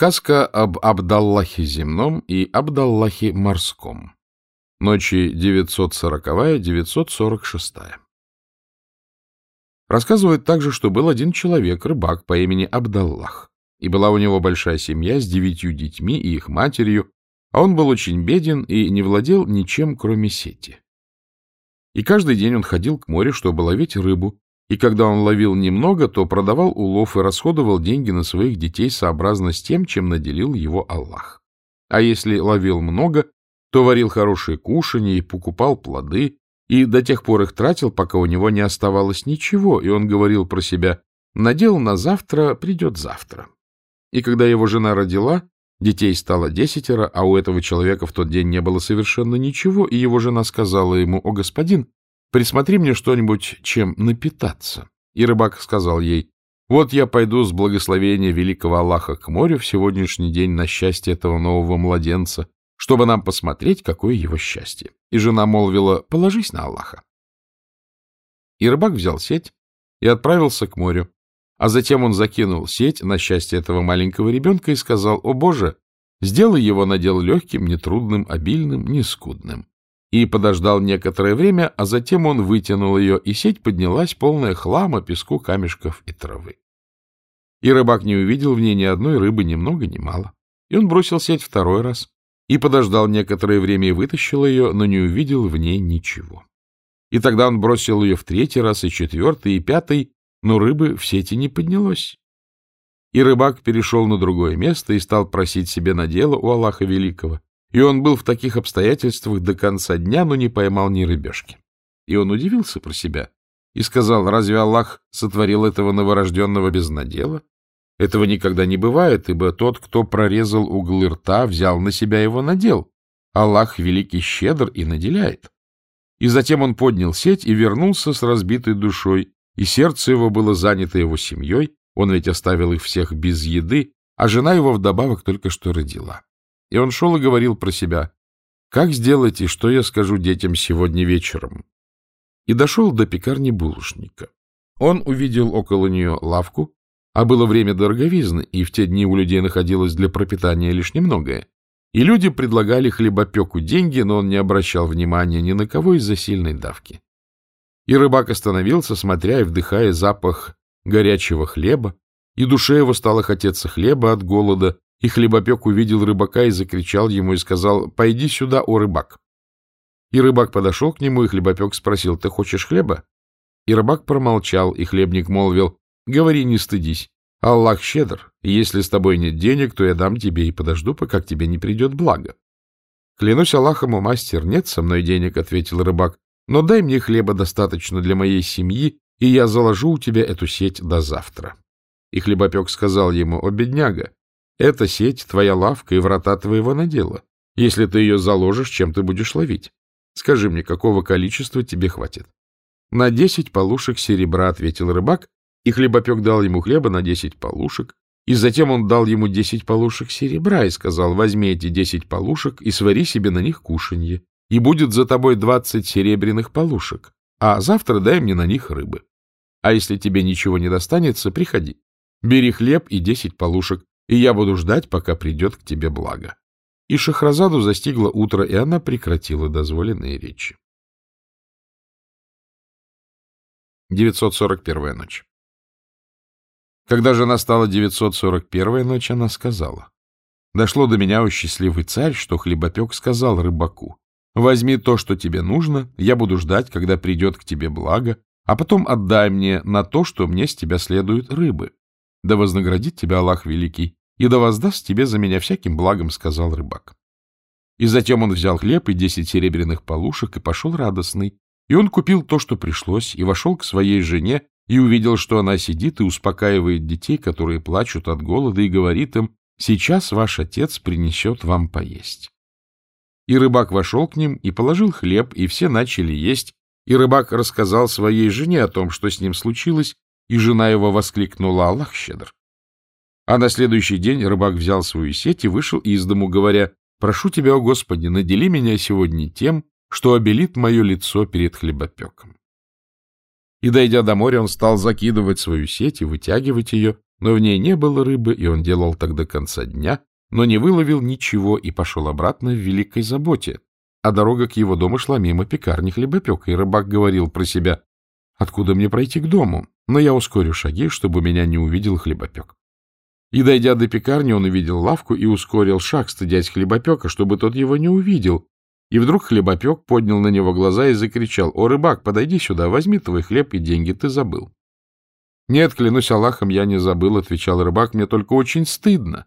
Сказка об Абдаллахе земном и Абдаллахе морском. Ночи 940-946. Рассказывают также, что был один человек, рыбак по имени Абдаллах, и была у него большая семья с девятью детьми и их матерью, а он был очень беден и не владел ничем, кроме сети. И каждый день он ходил к морю, чтобы ловить рыбу, и когда он ловил немного, то продавал улов и расходовал деньги на своих детей сообразно с тем, чем наделил его Аллах. А если ловил много, то варил хорошие кушанья и покупал плоды, и до тех пор их тратил, пока у него не оставалось ничего, и он говорил про себя «надел на завтра, придет завтра». И когда его жена родила, детей стало десятеро, а у этого человека в тот день не было совершенно ничего, и его жена сказала ему «О, господин, присмотри мне что-нибудь, чем напитаться. И рыбак сказал ей, вот я пойду с благословения великого Аллаха к морю в сегодняшний день на счастье этого нового младенца, чтобы нам посмотреть, какое его счастье. И жена молвила, положись на Аллаха. И рыбак взял сеть и отправился к морю. А затем он закинул сеть на счастье этого маленького ребенка и сказал, «О, Боже, сделай его надел легким, нетрудным, обильным, нескудным и подождал некоторое время, а затем он вытянул ее, и сеть поднялась, полная хлама, песку, камешков и травы. И рыбак не увидел в ней ни одной рыбы ни много ни мало. И он бросил сеть второй раз, и подождал некоторое время и вытащил ее, но не увидел в ней ничего. И тогда он бросил ее в третий раз, и четвертый, и пятый, но рыбы в сети не поднялось. И рыбак перешел на другое место и стал просить себе на дело у Аллаха Великого. И он был в таких обстоятельствах до конца дня, но не поймал ни рыбешки. И он удивился про себя и сказал, разве Аллах сотворил этого новорожденного без надела? Этого никогда не бывает, ибо тот, кто прорезал углы рта, взял на себя его надел. Аллах великий щедр и наделяет. И затем он поднял сеть и вернулся с разбитой душой, и сердце его было занято его семьей, он ведь оставил их всех без еды, а жена его вдобавок только что родила. И он шел и говорил про себя, «Как сделать и что я скажу детям сегодня вечером?» И дошел до пекарни булочника. Он увидел около нее лавку, а было время дороговизны, и в те дни у людей находилось для пропитания лишь немногое. И люди предлагали хлебопеку деньги, но он не обращал внимания ни на кого из-за сильной давки. И рыбак остановился, смотря и вдыхая запах горячего хлеба, и душе его стало хотеться хлеба от голода, и хлебопек увидел рыбака и закричал ему и сказал, «Пойди сюда, о рыбак». И рыбак подошел к нему, и хлебопек спросил, «Ты хочешь хлеба?» И рыбак промолчал, и хлебник молвил, «Говори, не стыдись. Аллах щедр, и если с тобой нет денег, то я дам тебе и подожду, пока к тебе не придет благо». «Клянусь Аллахом, о мастер, нет со мной денег», — ответил рыбак, «но дай мне хлеба достаточно для моей семьи, и я заложу у тебя эту сеть до завтра». И хлебопек сказал ему, «О, бедняга, эта сеть — твоя лавка и врата твоего надела. Если ты ее заложишь, чем ты будешь ловить? Скажи мне, какого количества тебе хватит? — На десять полушек серебра, — ответил рыбак, и хлебопек дал ему хлеба на десять полушек, и затем он дал ему десять полушек серебра и сказал, возьми эти десять полушек и свари себе на них кушанье, и будет за тобой двадцать серебряных полушек, а завтра дай мне на них рыбы. А если тебе ничего не достанется, приходи. Бери хлеб и десять полушек, и я буду ждать, пока придет к тебе благо. И Шахразаду застигло утро, и она прекратила дозволенные речи. 941 ночь Когда же настала 941 ночь, она сказала, «Дошло до меня, о счастливый царь, что хлебопек сказал рыбаку, возьми то, что тебе нужно, я буду ждать, когда придет к тебе благо, а потом отдай мне на то, что мне с тебя следует рыбы. Да вознаградит тебя Аллах Великий, и да воздаст тебе за меня всяким благом, — сказал рыбак. И затем он взял хлеб и десять серебряных полушек и пошел радостный. И он купил то, что пришлось, и вошел к своей жене, и увидел, что она сидит и успокаивает детей, которые плачут от голода, и говорит им, «Сейчас ваш отец принесет вам поесть». И рыбак вошел к ним и положил хлеб, и все начали есть, и рыбак рассказал своей жене о том, что с ним случилось, и жена его воскликнула «Аллах щедр». А на следующий день рыбак взял свою сеть и вышел из дому, говоря, «Прошу тебя, о Господи, надели меня сегодня тем, что обелит мое лицо перед хлебопеком». И, дойдя до моря, он стал закидывать свою сеть и вытягивать ее, но в ней не было рыбы, и он делал так до конца дня, но не выловил ничего и пошел обратно в великой заботе. А дорога к его дому шла мимо пекарни хлебопека, и рыбак говорил про себя, «Откуда мне пройти к дому? Но я ускорю шаги, чтобы меня не увидел хлебопек». И, дойдя до пекарни, он увидел лавку и ускорил шаг, стыдясь хлебопека, чтобы тот его не увидел. И вдруг хлебопек поднял на него глаза и закричал, «О, рыбак, подойди сюда, возьми твой хлеб и деньги, ты забыл». «Нет, клянусь Аллахом, я не забыл», — отвечал рыбак, — «мне только очень стыдно.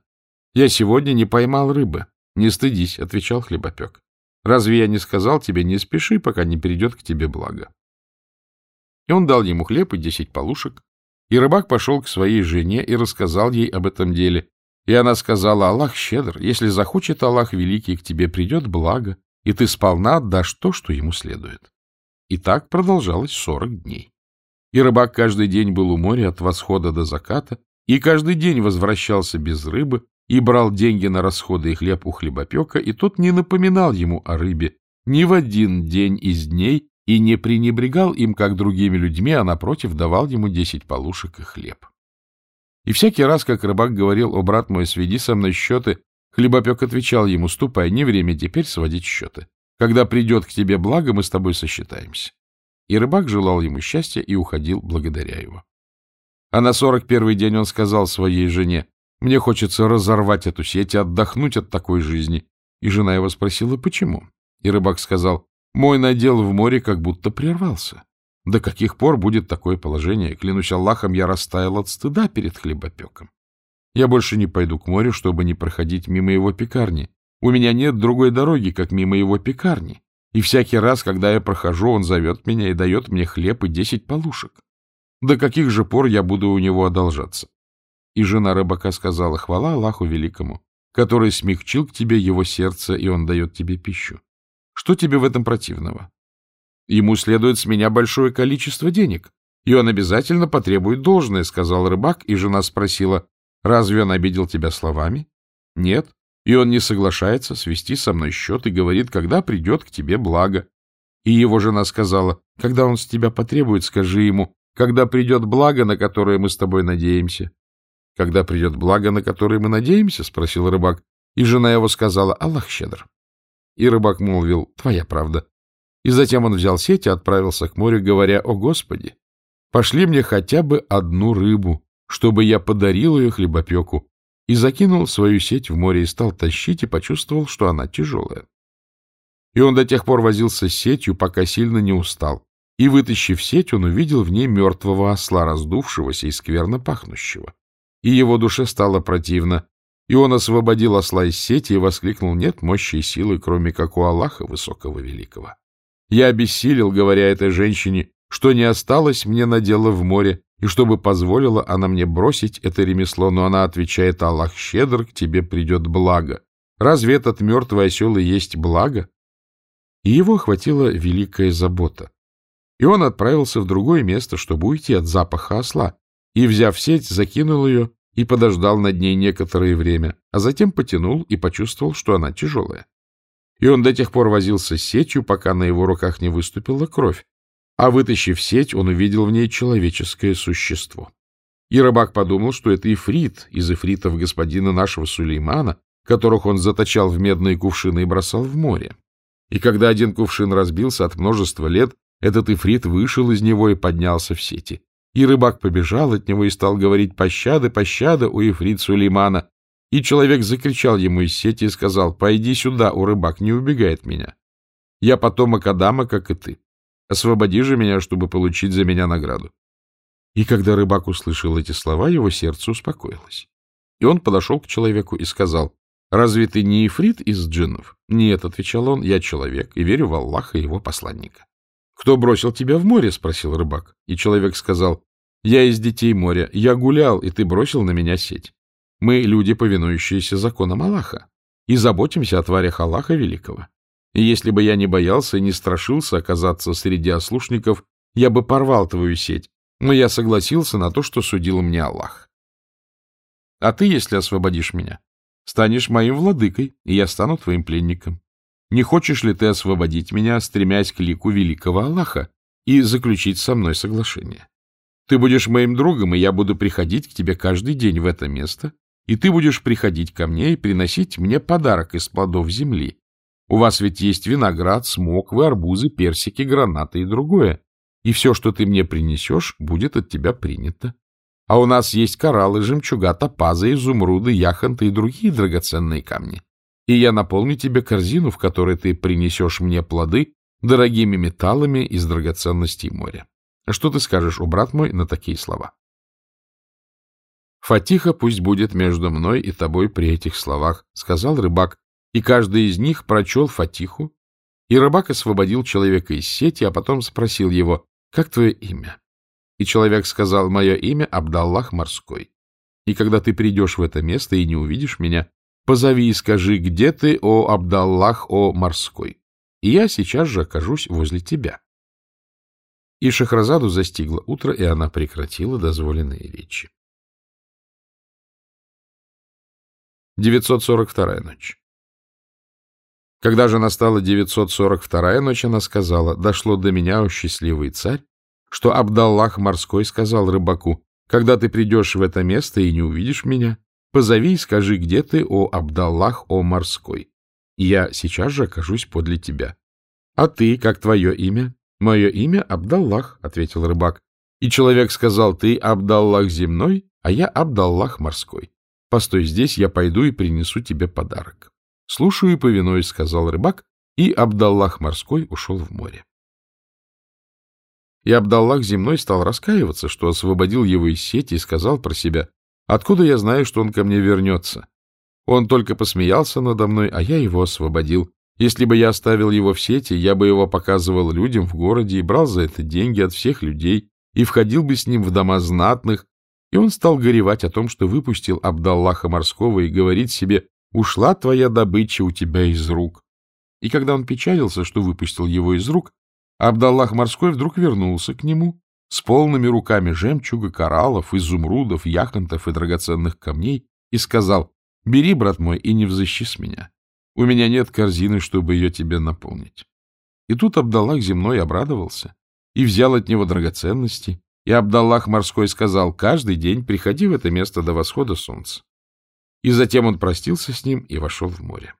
Я сегодня не поймал рыбы». «Не стыдись», — отвечал хлебопек. «Разве я не сказал тебе, не спеши, пока не перейдет к тебе благо?» И он дал ему хлеб и десять полушек, и рыбак пошел к своей жене и рассказал ей об этом деле. И она сказала, Аллах щедр, если захочет Аллах Великий, к тебе придет благо, и ты сполна отдашь то, что ему следует. И так продолжалось сорок дней. И рыбак каждый день был у моря от восхода до заката, и каждый день возвращался без рыбы, и брал деньги на расходы и хлеб у хлебопека, и тот не напоминал ему о рыбе ни в один день из дней, и не пренебрегал им, как другими людьми, а, напротив, давал ему десять полушек и хлеб. И всякий раз, как рыбак говорил, «О, брат мой, сведи со мной счеты», хлебопек отвечал ему, «Ступай, не время теперь сводить счеты. Когда придет к тебе благо, мы с тобой сосчитаемся». И рыбак желал ему счастья и уходил благодаря его. А на сорок первый день он сказал своей жене, «Мне хочется разорвать эту сеть и отдохнуть от такой жизни». И жена его спросила, почему? И рыбак сказал, мой надел в море как будто прервался. До каких пор будет такое положение? Клянусь Аллахом, я растаял от стыда перед хлебопеком. Я больше не пойду к морю, чтобы не проходить мимо его пекарни. У меня нет другой дороги, как мимо его пекарни. И всякий раз, когда я прохожу, он зовет меня и дает мне хлеб и десять полушек. До каких же пор я буду у него одолжаться? И жена рыбака сказала, хвала Аллаху Великому, который смягчил к тебе его сердце, и он дает тебе пищу. Что тебе в этом противного? Ему следует с меня большое количество денег, и он обязательно потребует должное, — сказал рыбак, и жена спросила, — разве он обидел тебя словами? Нет, и он не соглашается свести со мной счет и говорит, когда придет к тебе благо. И его жена сказала, когда он с тебя потребует, скажи ему, когда придет благо, на которое мы с тобой надеемся. — Когда придет благо, на которое мы надеемся? — спросил рыбак. И жена его сказала, Аллах щедр. И рыбак молвил, твоя правда. И затем он взял сеть и отправился к морю, говоря, о Господи, пошли мне хотя бы одну рыбу, чтобы я подарил ее хлебопеку, и закинул свою сеть в море и стал тащить, и почувствовал, что она тяжелая. И он до тех пор возился с сетью, пока сильно не устал. И, вытащив сеть, он увидел в ней мертвого осла, раздувшегося и скверно пахнущего. И его душе стало противно, и он освободил осла из сети и воскликнул, нет мощи и силы, кроме как у Аллаха Высокого Великого. Я обессилел, говоря этой женщине, что не осталось мне надела в море, и чтобы позволила она мне бросить это ремесло, но она отвечает, Аллах щедр, к тебе придет благо. Разве этот мертвый осел и есть благо? И его охватила великая забота. И он отправился в другое место, чтобы уйти от запаха осла, и, взяв сеть, закинул ее и подождал над ней некоторое время, а затем потянул и почувствовал, что она тяжелая. И он до тех пор возился с сетью, пока на его руках не выступила кровь, а вытащив сеть, он увидел в ней человеческое существо. И рыбак подумал, что это ифрит из ифритов господина нашего Сулеймана, которых он заточал в медные кувшины и бросал в море. И когда один кувшин разбился от множества лет, этот ифрит вышел из него и поднялся в сети. И рыбак побежал от него и стал говорить «Пощады, пощада» у Ефрит Сулеймана. И человек закричал ему из сети и сказал «Пойди сюда, у рыбак, не убегай от меня. Я потомок Адама, как и ты. Освободи же меня, чтобы получить за меня награду». И когда рыбак услышал эти слова, его сердце успокоилось. И он подошел к человеку и сказал «Разве ты не Ефрит из джиннов?» «Нет», — отвечал он, — «я человек и верю в Аллаха и его посланника». «Кто бросил тебя в море?» — спросил рыбак. И человек сказал, «Я из детей моря. Я гулял, и ты бросил на меня сеть. Мы люди, повинующиеся законам Аллаха, и заботимся о тварях Аллаха Великого. И если бы я не боялся и не страшился оказаться среди ослушников, я бы порвал твою сеть, но я согласился на то, что судил мне Аллах. А ты, если освободишь меня, станешь моим владыкой, и я стану твоим пленником. Не хочешь ли ты освободить меня, стремясь к лику великого Аллаха, и заключить со мной соглашение? Ты будешь моим другом, и я буду приходить к тебе каждый день в это место, и ты будешь приходить ко мне и приносить мне подарок из плодов земли. У вас ведь есть виноград, смоквы, арбузы, персики, гранаты и другое. И все, что ты мне принесешь, будет от тебя принято. А у нас есть кораллы, жемчуга, топазы, изумруды, яхонты и другие драгоценные камни. И я наполню тебе корзину, в которой ты принесешь мне плоды, дорогими металлами из драгоценностей моря. Что ты скажешь, о брат мой, на такие слова? Фатиха пусть будет между мной и тобой при этих словах, — сказал рыбак, и каждый из них прочел Фатиху, и рыбак освободил человека из сети, а потом спросил его, как твое имя? И человек сказал, мое имя Абдаллах Морской. И когда ты придешь в это место и не увидишь меня, позови и скажи, где ты, о Абдаллах, о Морской и я сейчас же окажусь возле тебя. И Шахразаду застигло утро, и она прекратила дозволенные речи. 942 ночь Когда же настала 942 ночь, она сказала, «Дошло до меня, о счастливый царь, что Абдаллах Морской сказал рыбаку, «Когда ты придешь в это место и не увидишь меня, позови и скажи, где ты, о Абдаллах, о Морской я сейчас же окажусь подле тебя. — А ты, как твое имя? — Мое имя Абдаллах, — ответил рыбак. И человек сказал, ты Абдаллах земной, а я Абдаллах морской. Постой здесь, я пойду и принесу тебе подарок. — Слушаю и повинуюсь, — сказал рыбак, и Абдаллах морской ушел в море. И Абдаллах земной стал раскаиваться, что освободил его из сети и сказал про себя, «Откуда я знаю, что он ко мне вернется? Он только посмеялся надо мной, а я его освободил. Если бы я оставил его в сети, я бы его показывал людям в городе и брал за это деньги от всех людей, и входил бы с ним в дома знатных, и он стал горевать о том, что выпустил Абдаллаха Морского и говорить себе «Ушла твоя добыча у тебя из рук». И когда он печалился, что выпустил его из рук, Абдаллах Морской вдруг вернулся к нему с полными руками жемчуга, кораллов, изумрудов, яхонтов и драгоценных камней и сказал Бери, брат мой, и не взыщи с меня. У меня нет корзины, чтобы ее тебе наполнить. И тут Абдаллах земной обрадовался и взял от него драгоценности, и Абдаллах морской сказал, каждый день приходи в это место до восхода солнца. И затем он простился с ним и вошел в море.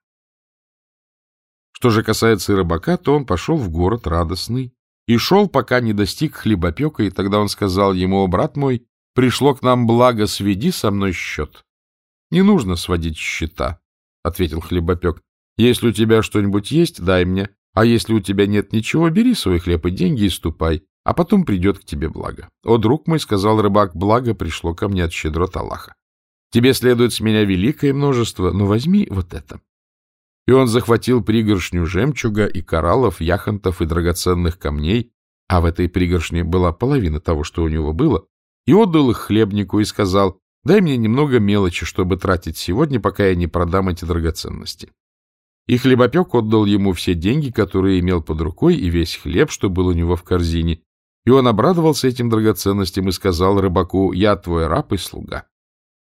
Что же касается рыбака, то он пошел в город радостный и шел, пока не достиг хлебопека, и тогда он сказал ему, брат мой, пришло к нам благо, сведи со мной счет. — Не нужно сводить счета, — ответил хлебопек. — Если у тебя что-нибудь есть, дай мне, а если у тебя нет ничего, бери свой хлеб и деньги и ступай, а потом придет к тебе благо. — О, друг мой, — сказал рыбак, — благо пришло ко мне от щедрот Аллаха. Тебе следует с меня великое множество, но возьми вот это. И он захватил пригоршню жемчуга и кораллов, яхонтов и драгоценных камней, а в этой пригоршне была половина того, что у него было, и отдал их хлебнику и сказал, Дай мне немного мелочи, чтобы тратить сегодня, пока я не продам эти драгоценности. И хлебопек отдал ему все деньги, которые имел под рукой, и весь хлеб, что был у него в корзине. И он обрадовался этим драгоценностям и сказал рыбаку, «Я твой раб и слуга».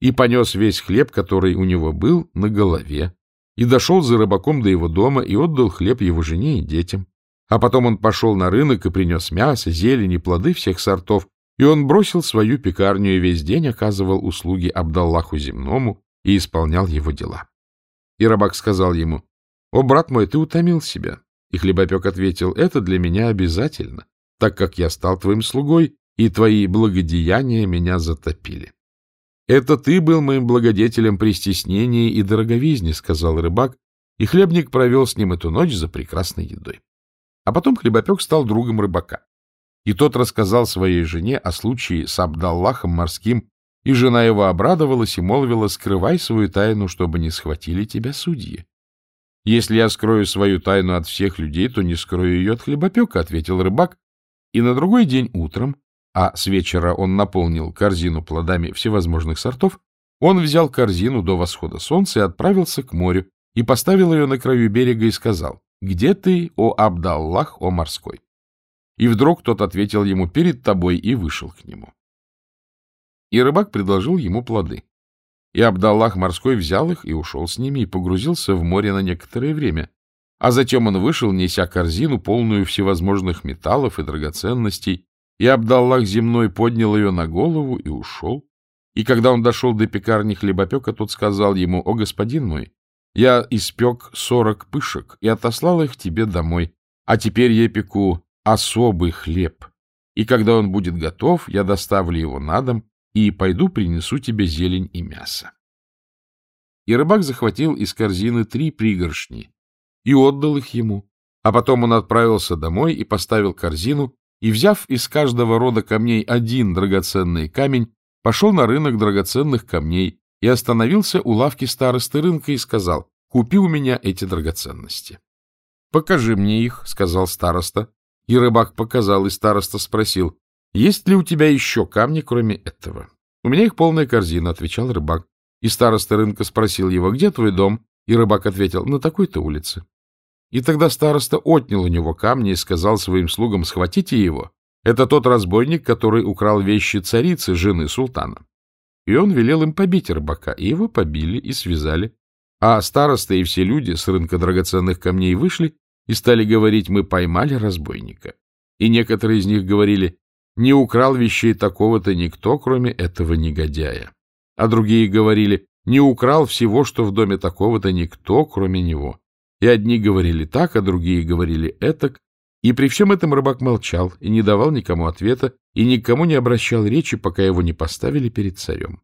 И понес весь хлеб, который у него был, на голове. И дошел за рыбаком до его дома и отдал хлеб его жене и детям. А потом он пошел на рынок и принес мясо, зелень и плоды всех сортов, и он бросил свою пекарню и весь день оказывал услуги Абдаллаху земному и исполнял его дела. И рабак сказал ему, «О, брат мой, ты утомил себя». И хлебопек ответил, «Это для меня обязательно, так как я стал твоим слугой, и твои благодеяния меня затопили». «Это ты был моим благодетелем при стеснении и дороговизне», — сказал рыбак, и хлебник провел с ним эту ночь за прекрасной едой. А потом хлебопек стал другом рыбака. И тот рассказал своей жене о случае с Абдаллахом морским, и жена его обрадовалась и молвила, скрывай свою тайну, чтобы не схватили тебя судьи. Если я скрою свою тайну от всех людей, то не скрою ее от хлебопека, — ответил рыбак. И на другой день утром, а с вечера он наполнил корзину плодами всевозможных сортов, он взял корзину до восхода солнца и отправился к морю, и поставил ее на краю берега и сказал, «Где ты, о Абдаллах, о морской?» И вдруг тот ответил ему перед тобой и вышел к нему. И рыбак предложил ему плоды. И Абдаллах морской взял их и ушел с ними и погрузился в море на некоторое время. А затем он вышел, неся корзину, полную всевозможных металлов и драгоценностей, И Абдаллах земной поднял ее на голову и ушел. И когда он дошел до пекарни хлебопека, тот сказал ему, «О, господин мой, я испек сорок пышек и отослал их тебе домой, а теперь я пеку особый хлеб, и когда он будет готов, я доставлю его на дом и пойду принесу тебе зелень и мясо». И рыбак захватил из корзины три пригоршни и отдал их ему, а потом он отправился домой и поставил корзину, и, взяв из каждого рода камней один драгоценный камень, пошел на рынок драгоценных камней и остановился у лавки старосты рынка и сказал, «Купи у меня эти драгоценности». «Покажи мне их», — сказал староста. И рыбак показал, и староста спросил, «Есть ли у тебя еще камни, кроме этого?» «У меня их полная корзина», — отвечал рыбак. И староста рынка спросил его, «Где твой дом?» И рыбак ответил, «На такой-то улице». И тогда староста отнял у него камни и сказал своим слугам, схватите его. Это тот разбойник, который украл вещи царицы, жены султана. И он велел им побить рыбака, и его побили и связали. А староста и все люди с рынка драгоценных камней вышли и стали говорить, мы поймали разбойника. И некоторые из них говорили, не украл вещей такого-то никто, кроме этого негодяя. А другие говорили, не украл всего, что в доме такого-то никто, кроме него. И одни говорили так, а другие говорили этак. И при всем этом рыбак молчал и не давал никому ответа, и никому не обращал речи, пока его не поставили перед царем.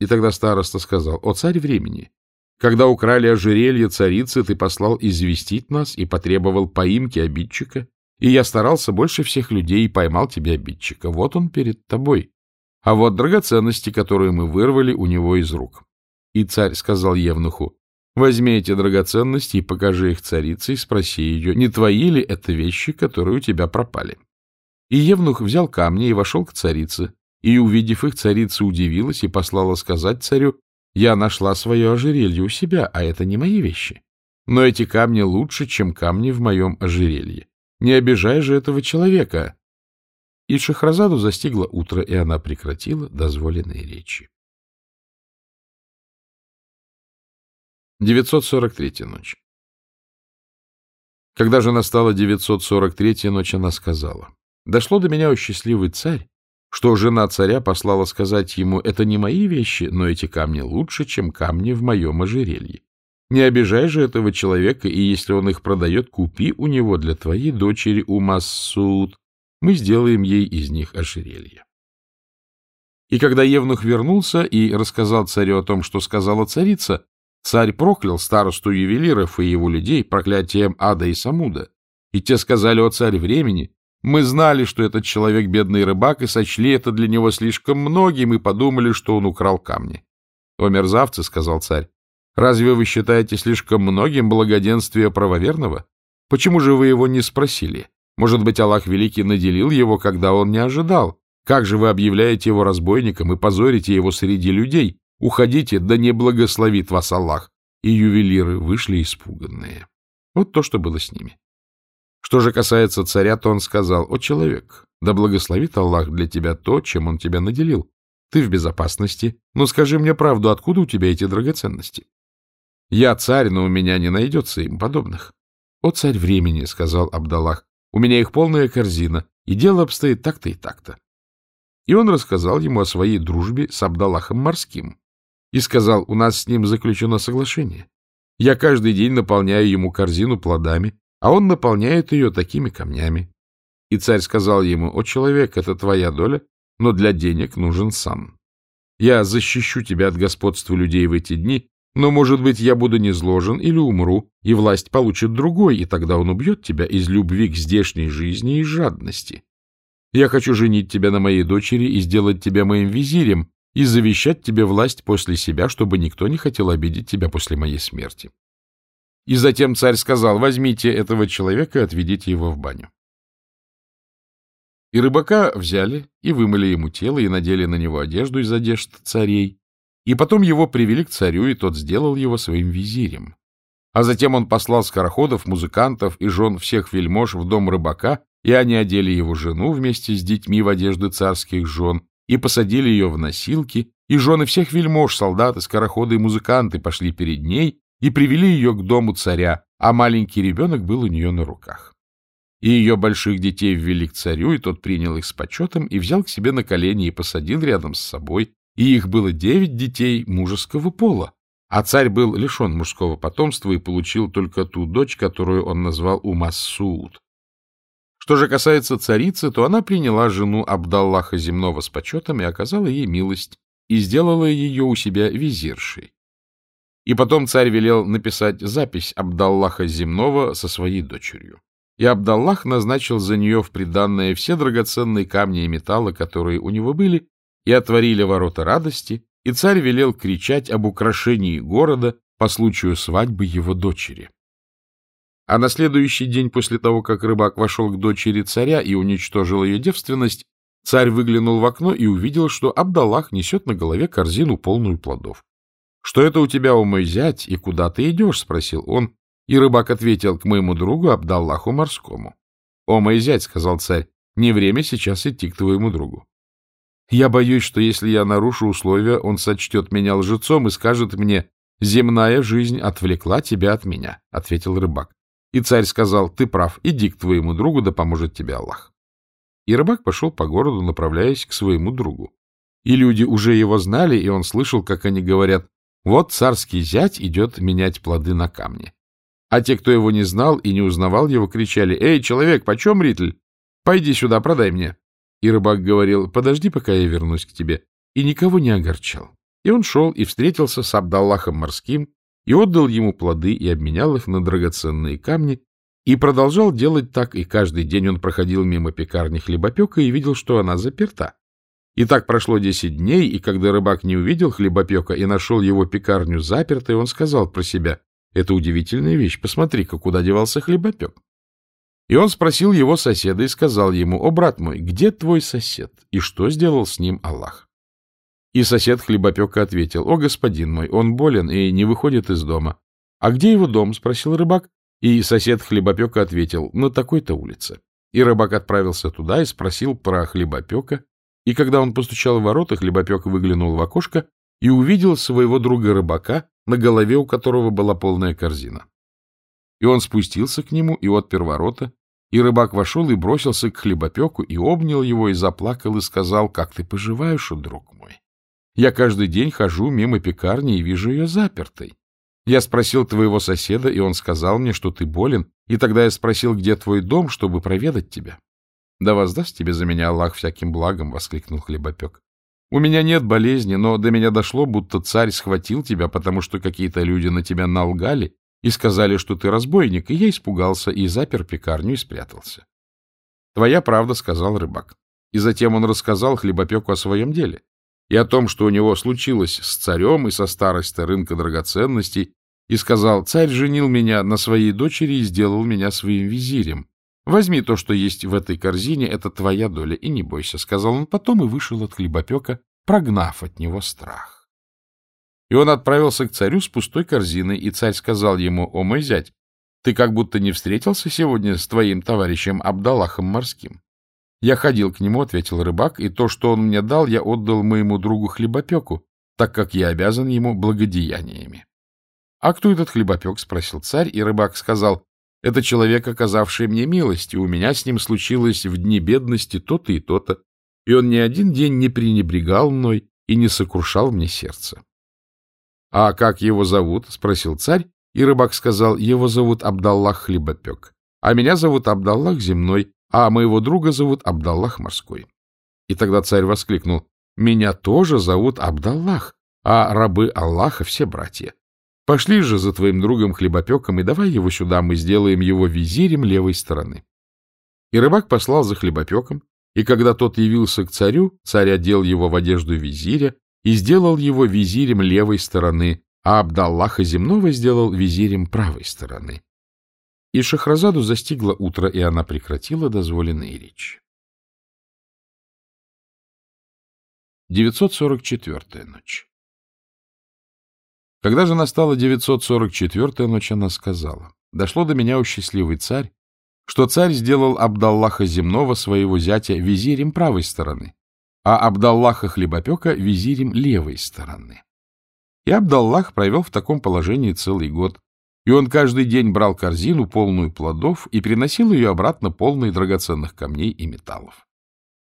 И тогда староста сказал, «О, царь времени! Когда украли ожерелье царицы, ты послал известить нас и потребовал поимки обидчика, и я старался больше всех людей и поймал тебе обидчика. Вот он перед тобой. А вот драгоценности, которые мы вырвали у него из рук». И царь сказал Евнуху, Возьми эти драгоценности и покажи их царице, и спроси ее, не твои ли это вещи, которые у тебя пропали. И Евнух взял камни и вошел к царице, и, увидев их, царица удивилась и послала сказать царю, «Я нашла свое ожерелье у себя, а это не мои вещи. Но эти камни лучше, чем камни в моем ожерелье. Не обижай же этого человека». И Шахразаду застигло утро, и она прекратила дозволенные речи. 943 ночь. Когда же настала 943 ночь, она сказала, «Дошло до меня, о счастливый царь, что жена царя послала сказать ему, это не мои вещи, но эти камни лучше, чем камни в моем ожерелье. Не обижай же этого человека, и если он их продает, купи у него для твоей дочери Умассуд. Мы сделаем ей из них ожерелье». И когда Евнух вернулся и рассказал царю о том, что сказала царица, Царь проклял старосту ювелиров и его людей проклятием ада и самуда. И те сказали, о царь времени, мы знали, что этот человек бедный рыбак, и сочли это для него слишком многим, и подумали, что он украл камни. — О, мерзавцы, — сказал царь, — разве вы считаете слишком многим благоденствие правоверного? Почему же вы его не спросили? Может быть, Аллах Великий наделил его, когда он не ожидал? Как же вы объявляете его разбойником и позорите его среди людей? Уходите, да не благословит вас Аллах. И ювелиры вышли испуганные. Вот то, что было с ними. Что же касается царя, то он сказал, «О, человек, да благословит Аллах для тебя то, чем он тебя наделил. Ты в безопасности, но скажи мне правду, откуда у тебя эти драгоценности? Я царь, но у меня не найдется им подобных». «О, царь времени», — сказал Абдаллах, — «у меня их полная корзина, и дело обстоит так-то и так-то». И он рассказал ему о своей дружбе с Абдаллахом Морским, и сказал, у нас с ним заключено соглашение. Я каждый день наполняю ему корзину плодами, а он наполняет ее такими камнями. И царь сказал ему, о, человек, это твоя доля, но для денег нужен сан. Я защищу тебя от господства людей в эти дни, но, может быть, я буду низложен или умру, и власть получит другой, и тогда он убьет тебя из любви к здешней жизни и жадности. Я хочу женить тебя на моей дочери и сделать тебя моим визирем, и завещать тебе власть после себя, чтобы никто не хотел обидеть тебя после моей смерти. И затем царь сказал, возьмите этого человека и отведите его в баню. И рыбака взяли, и вымыли ему тело, и надели на него одежду из одежд царей, и потом его привели к царю, и тот сделал его своим визирем. А затем он послал скороходов, музыкантов и жен всех вельмож в дом рыбака, и они одели его жену вместе с детьми в одежды царских жен, и посадили ее в носилки, и жены всех вельмож, солдаты, скороходы и музыканты пошли перед ней и привели ее к дому царя, а маленький ребенок был у нее на руках. и ее больших детей ввели к царю, и тот принял их с почетом и взял к себе на колени и посадил рядом с собой, и их было девять детей мужеского пола, а царь был лишен мужского потомства и получил только ту дочь, которую он назвал Умассууд. Что же касается царицы, то она приняла жену Абдаллаха земного с почетом и оказала ей милость, и сделала ее у себя визиршей. И потом царь велел написать запись Абдаллаха земного со своей дочерью. И Абдаллах назначил за нее в приданное все драгоценные камни и металлы, которые у него были, и отворили ворота радости, и царь велел кричать об украшении города по случаю свадьбы его дочери. А на следующий день после того, как рыбак вошел к дочери царя и уничтожил ее девственность, царь выглянул в окно и увидел, что Абдаллах несет на голове корзину, полную плодов. — Что это у тебя, о мой зять, и куда ты идешь? — спросил он, и рыбак ответил к моему другу Абдаллаху Морскому. — О мой зять, — сказал царь, — не время сейчас идти к твоему другу. Я боюсь, что если я нарушу условия, он сочтет меня лжецом и скажет мне, «Земная жизнь отвлекла тебя от меня», — ответил рыбак. И царь сказал, «Ты прав, иди к твоему другу, да поможет тебе Аллах». И рыбак пошел по городу, направляясь к своему другу. И люди уже его знали, и он слышал, как они говорят, «Вот царский зять идет менять плоды на камни». А те, кто его не знал и не узнавал его, кричали, «Эй, человек, почем ритль? Пойди сюда, продай мне». И рыбак говорил, подожди, пока я вернусь к тебе, и никого не огорчал. И он шел и встретился с Абдаллахом Морским, и отдал ему плоды, и обменял их на драгоценные камни, и продолжал делать так, и каждый день он проходил мимо пекарни хлебопека и видел, что она заперта. И так прошло десять дней, и когда рыбак не увидел хлебопека и нашел его пекарню запертой, он сказал про себя, «Это удивительная вещь, посмотри-ка, куда девался хлебопек». И он спросил его соседа и сказал ему, «О, брат мой, где твой сосед, и что сделал с ним Аллах?» И сосед хлебопека ответил, «О, господин мой, он болен и не выходит из дома». «А где его дом?» — спросил рыбак. И сосед хлебопека ответил, «На такой-то улице». И рыбак отправился туда и спросил про хлебопека. И когда он постучал в ворота, хлебопек выглянул в окошко и увидел своего друга рыбака, на голове у которого была полная корзина. И он спустился к нему и отпер ворота, и рыбак вошел и бросился к хлебопеку, и обнял его, и заплакал, и сказал, «Как ты поживаешь, друг мой? Я каждый день хожу мимо пекарни и вижу ее запертой. Я спросил твоего соседа, и он сказал мне, что ты болен, и тогда я спросил, где твой дом, чтобы проведать тебя». «Да воздаст тебе за меня Аллах всяким благом!» — воскликнул хлебопек. «У меня нет болезни, но до меня дошло, будто царь схватил тебя, потому что какие-то люди на тебя налгали и сказали, что ты разбойник, и я испугался и запер пекарню и спрятался. — Твоя правда, — сказал рыбак. И затем он рассказал хлебопеку о своем деле и о том, что у него случилось с царем и со старостой рынка драгоценностей, и сказал, царь женил меня на своей дочери и сделал меня своим визирем. Возьми то, что есть в этой корзине, это твоя доля, и не бойся, — сказал он потом и вышел от хлебопека, прогнав от него страх. И он отправился к царю с пустой корзиной, и царь сказал ему, «О, мой зять, ты как будто не встретился сегодня с твоим товарищем Абдаллахом Морским». «Я ходил к нему», — ответил рыбак, «и то, что он мне дал, я отдал моему другу хлебопеку, так как я обязан ему благодеяниями». «А кто этот хлебопек?» — спросил царь, и рыбак сказал, «Это человек, оказавший мне милость, и у меня с ним случилось в дни бедности то-то и то-то, и он ни один день не пренебрегал мной и не сокрушал мне сердце. — А как его зовут? — спросил царь, и рыбак сказал, — его зовут Абдаллах Хлебопек, а меня зовут Абдаллах Земной, а моего друга зовут Абдаллах Морской. И тогда царь воскликнул, — меня тоже зовут Абдаллах, а рабы Аллаха все братья. Пошли же за твоим другом Хлебопеком и давай его сюда, мы сделаем его визирем левой стороны. И рыбак послал за Хлебопеком, и когда тот явился к царю, царь одел его в одежду визиря и сделал его визирем левой стороны, а Абдаллаха земного сделал визирем правой стороны. И Шахразаду застигло утро, и она прекратила дозволенные речи. 944-я ночь Когда же настала 944-я ночь, она сказала, «Дошло до меня, у счастливый царь, что царь сделал Абдаллаха земного своего зятя визирем правой стороны, а Абдаллаха Хлебопека визирем левой стороны. И Абдаллах провел в таком положении целый год, и он каждый день брал корзину, полную плодов, и приносил ее обратно полной драгоценных камней и металлов.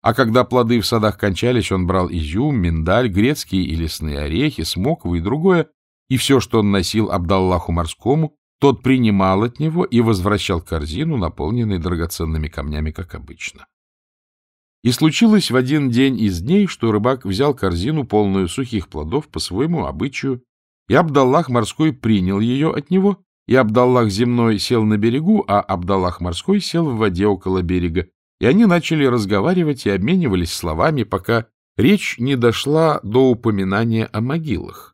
А когда плоды в садах кончались, он брал изюм, миндаль, грецкие и лесные орехи, смоквы и другое, и все, что он носил Абдаллаху Морскому, тот принимал от него и возвращал корзину, наполненной драгоценными камнями, как обычно. И случилось в один день из дней, что рыбак взял корзину, полную сухих плодов, по своему обычаю, и Абдаллах Морской принял ее от него, и Абдаллах Земной сел на берегу, а Абдаллах Морской сел в воде около берега, и они начали разговаривать и обменивались словами, пока речь не дошла до упоминания о могилах.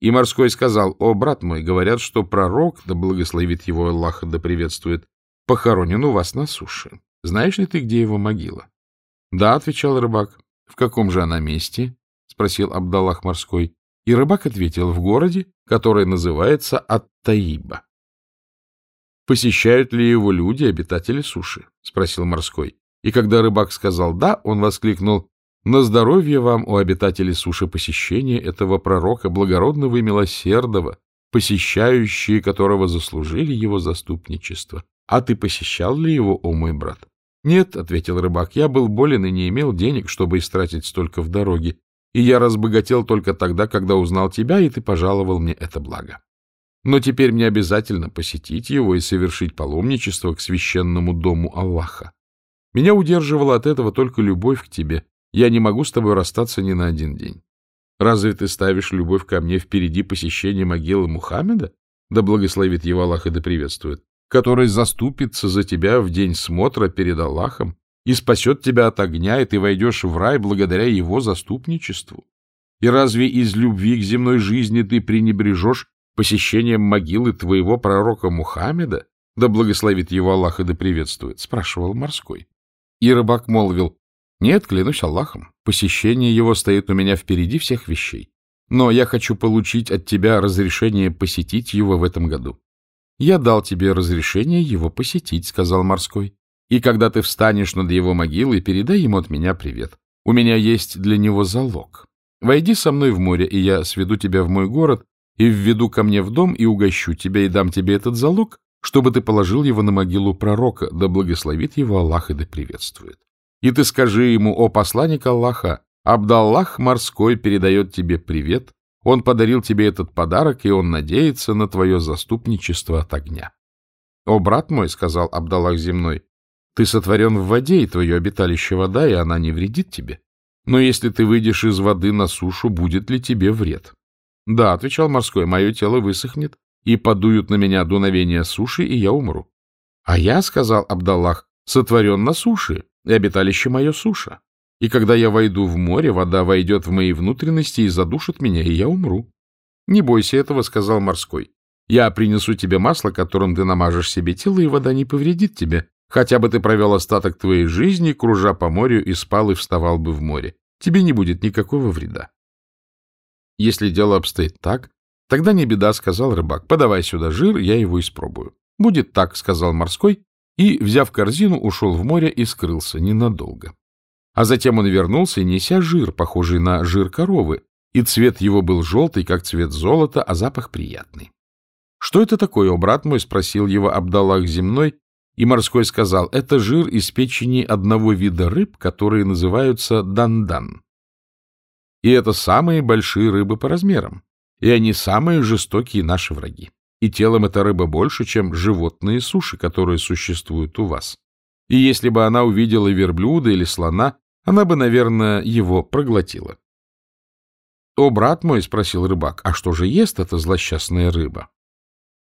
И морской сказал, «О, брат мой, говорят, что пророк, да благословит его Аллах, да приветствует, похоронен у вас на суше. Знаешь ли ты, где его могила?» «Да», — отвечал рыбак. «В каком же она месте?» — спросил Абдаллах морской. И рыбак ответил, «В городе, который называется Ат-Таиба». «Посещают ли его люди, обитатели суши?» — спросил морской. И когда рыбак сказал «да», он воскликнул, на здоровье вам, у обитателей суши, посещения этого пророка, благородного и милосердного, посещающие которого заслужили его заступничество. А ты посещал ли его, о мой брат? — Нет, — ответил рыбак, — я был болен и не имел денег, чтобы истратить столько в дороге, и я разбогател только тогда, когда узнал тебя, и ты пожаловал мне это благо. Но теперь мне обязательно посетить его и совершить паломничество к священному дому Аллаха. Меня удерживала от этого только любовь к тебе, я не могу с тобой расстаться ни на один день. Разве ты ставишь любовь ко мне впереди посещения могилы Мухаммеда? Да благословит его Аллах и да приветствует. Который заступится за тебя в день смотра перед Аллахом и спасет тебя от огня, и ты войдешь в рай благодаря его заступничеству. И разве из любви к земной жизни ты пренебрежешь посещением могилы твоего пророка Мухаммеда? Да благословит его Аллах и да приветствует, спрашивал морской. И рыбак молвил, нет, клянусь Аллахом, посещение его стоит у меня впереди всех вещей. Но я хочу получить от тебя разрешение посетить его в этом году. Я дал тебе разрешение его посетить, сказал морской. И когда ты встанешь над его могилой, передай ему от меня привет. У меня есть для него залог. Войди со мной в море, и я сведу тебя в мой город, и введу ко мне в дом, и угощу тебя, и дам тебе этот залог, чтобы ты положил его на могилу пророка, да благословит его Аллах и да приветствует. И ты скажи ему, о посланник Аллаха, Абдаллах морской передает тебе привет, он подарил тебе этот подарок, и он надеется на твое заступничество от огня. — О, брат мой, — сказал Абдаллах земной, — ты сотворен в воде, и твое обиталище вода, и она не вредит тебе. Но если ты выйдешь из воды на сушу, будет ли тебе вред? — Да, — отвечал морской, — мое тело высохнет, и подуют на меня дуновения суши, и я умру. — А я, — сказал Абдаллах, — сотворен на суше, и обиталище мое суша. И когда я войду в море, вода войдет в мои внутренности и задушит меня, и я умру. — Не бойся этого, — сказал морской. — Я принесу тебе масло, которым ты намажешь себе тело, и вода не повредит тебе. Хотя бы ты провел остаток твоей жизни, кружа по морю, и спал и вставал бы в море. Тебе не будет никакого вреда. Если дело обстоит так, тогда не беда, — сказал рыбак. — Подавай сюда жир, я его испробую. — Будет так, — сказал морской, и, взяв корзину, ушел в море и скрылся ненадолго. А затем он вернулся, неся жир, похожий на жир коровы, и цвет его был желтый, как цвет золота, а запах приятный. — Что это такое, о брат мой? — спросил его Абдаллах земной, и морской сказал, — это жир из печени одного вида рыб, которые называются дандан. И это самые большие рыбы по размерам, и они самые жестокие наши враги и телом эта рыба больше, чем животные суши, которые существуют у вас. И если бы она увидела верблюда или слона, она бы, наверное, его проглотила. — О, брат мой, — спросил рыбак, — а что же ест эта злосчастная рыба?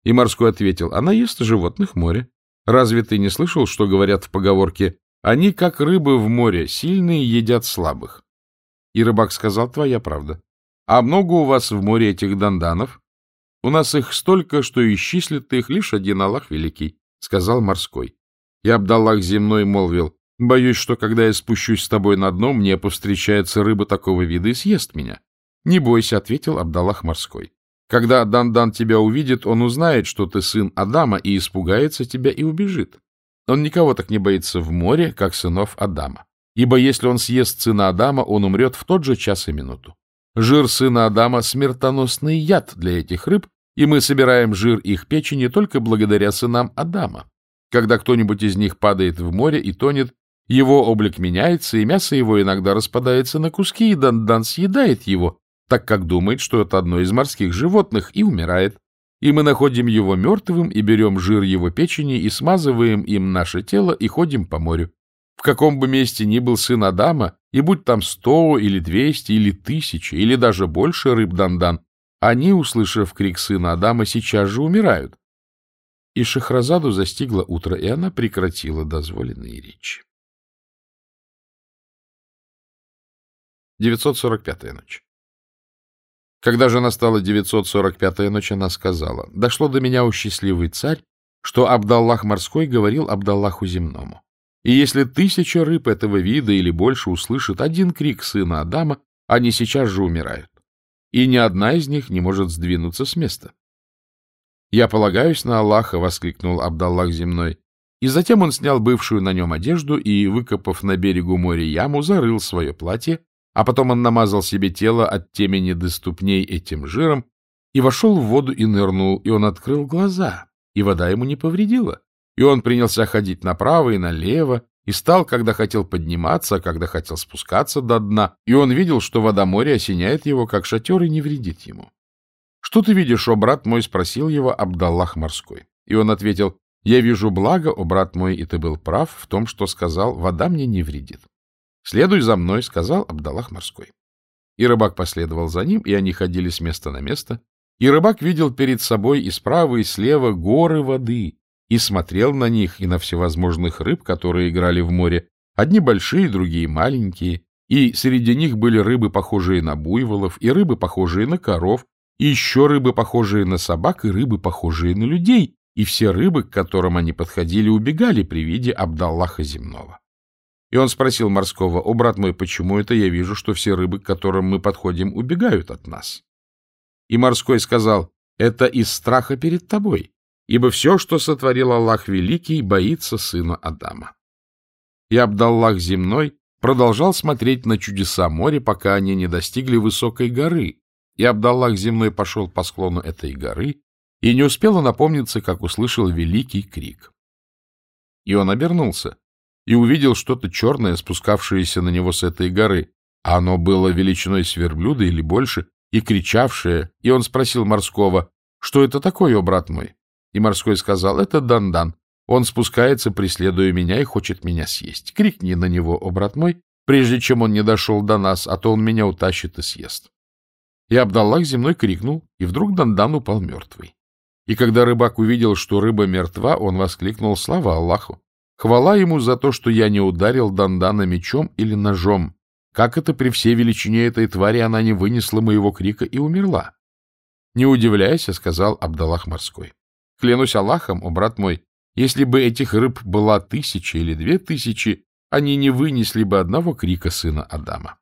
И морской ответил, — она ест животных моря. Разве ты не слышал, что говорят в поговорке «Они, как рыбы в море, сильные едят слабых»? И рыбак сказал, — твоя правда. А много у вас в море этих данданов? У нас их столько, что исчислит их лишь один Аллах Великий, — сказал морской. И Абдаллах земной молвил, — Боюсь, что когда я спущусь с тобой на дно, мне повстречается рыба такого вида и съест меня. — Не бойся, — ответил Абдаллах морской. Когда Дандан тебя увидит, он узнает, что ты сын Адама, и испугается тебя и убежит. Он никого так не боится в море, как сынов Адама. Ибо если он съест сына Адама, он умрет в тот же час и минуту. Жир сына Адама — смертоносный яд для этих рыб, и мы собираем жир их печени только благодаря сынам Адама. Когда кто-нибудь из них падает в море и тонет, его облик меняется, и мясо его иногда распадается на куски, и Дандан съедает его, так как думает, что это одно из морских животных, и умирает. И мы находим его мертвым, и берем жир его печени, и смазываем им наше тело, и ходим по морю. В каком бы месте ни был сын Адама, и будь там сто, или двести, или тысячи, или даже больше рыб Дандан, они, услышав крик сына Адама, сейчас же умирают. И Шахразаду застигло утро, и она прекратила дозволенные речи. 945-я ночь. Когда же настала 945-я ночь, она сказала, «Дошло до меня, у счастливый царь, что Абдаллах морской говорил Абдаллаху земному. И если тысяча рыб этого вида или больше услышит один крик сына Адама, они сейчас же умирают, и ни одна из них не может сдвинуться с места. «Я полагаюсь на Аллаха!» — воскликнул Абдаллах земной. И затем он снял бывшую на нем одежду и, выкопав на берегу моря яму, зарыл свое платье а потом он намазал себе тело от темени до ступней этим жиром и вошел в воду и нырнул, и он открыл глаза, и вода ему не повредила. И он принялся ходить направо и налево, и стал, когда хотел подниматься, а когда хотел спускаться до дна, и он видел, что вода моря осеняет его, как шатер, и не вредит ему. — Что ты видишь, о брат мой? — спросил его Абдаллах морской. И он ответил, — Я вижу благо, о брат мой, и ты был прав в том, что сказал, вода мне не вредит. Следуй за мной, — сказал Абдаллах Морской. И рыбак последовал за ним, и они ходили с места на место. И рыбак видел перед собой и справа, и слева горы воды, и смотрел на них и на всевозможных рыб, которые играли в море, одни большие, другие маленькие, и среди них были рыбы, похожие на буйволов, и рыбы, похожие на коров, и еще рыбы, похожие на собак, и рыбы, похожие на людей, и все рыбы, к которым они подходили, убегали при виде Абдаллаха земного. И он спросил морского, «О, брат мой, почему это я вижу, что все рыбы, к которым мы подходим, убегают от нас?» И морской сказал, «Это из страха перед тобой, ибо все, что сотворил Аллах Великий, боится сына Адама». И Абдаллах земной продолжал смотреть на чудеса моря, пока они не достигли высокой горы, и Абдаллах земной пошел по склону этой горы, и не успел он опомниться, как услышал великий крик. И он обернулся, и увидел что-то черное, спускавшееся на него с этой горы, а оно было величиной с верблюда или больше, и кричавшее, и он спросил морского, что это такое, брат мой? И морской сказал, это Дандан. Он спускается, преследуя меня, и хочет меня съесть. Крикни на него, о брат мой, прежде чем он не дошел до нас, а то он меня утащит и съест. И Абдаллах земной крикнул, и вдруг Дандан упал мертвый. И когда рыбак увидел, что рыба мертва, он воскликнул «Слава Аллаху!» Хвала ему за то, что я не ударил Дандана мечом или ножом. Как это при всей величине этой твари она не вынесла моего крика и умерла? — Не удивляйся, — сказал Абдаллах Морской. — Клянусь Аллахом, о брат мой, если бы этих рыб была тысяча или две тысячи, они не вынесли бы одного крика сына Адама.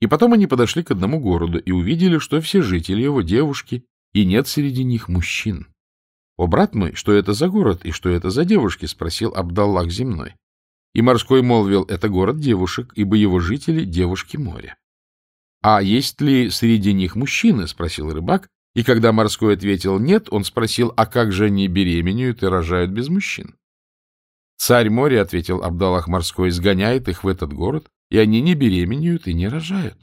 И потом они подошли к одному городу и увидели, что все жители его девушки, и нет среди них мужчин. — О, брат мой, что это за город и что это за девушки? — спросил Абдаллах земной. И морской молвил, это город девушек, ибо его жители — девушки моря. — А есть ли среди них мужчины? — спросил рыбак. И когда морской ответил нет, он спросил, а как же они беременеют и рожают без мужчин? Царь моря, — ответил Абдаллах морской, — сгоняет их в этот город, и они не беременеют и не рожают.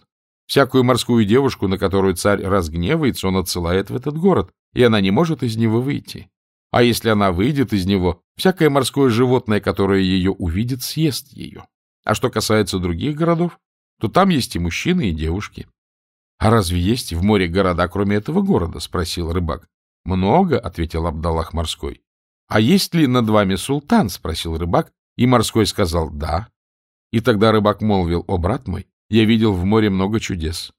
Всякую морскую девушку, на которую царь разгневается, он отсылает в этот город, и она не может из него выйти. А если она выйдет из него, всякое морское животное, которое ее увидит, съест ее. А что касается других городов, то там есть и мужчины, и девушки. — А разве есть в море города, кроме этого города? — спросил рыбак. — Много, — ответил Абдаллах морской. — А есть ли над вами султан? — спросил рыбак, и морской сказал «да». И тогда рыбак молвил, «О, брат мой, я видел в море много чудес. —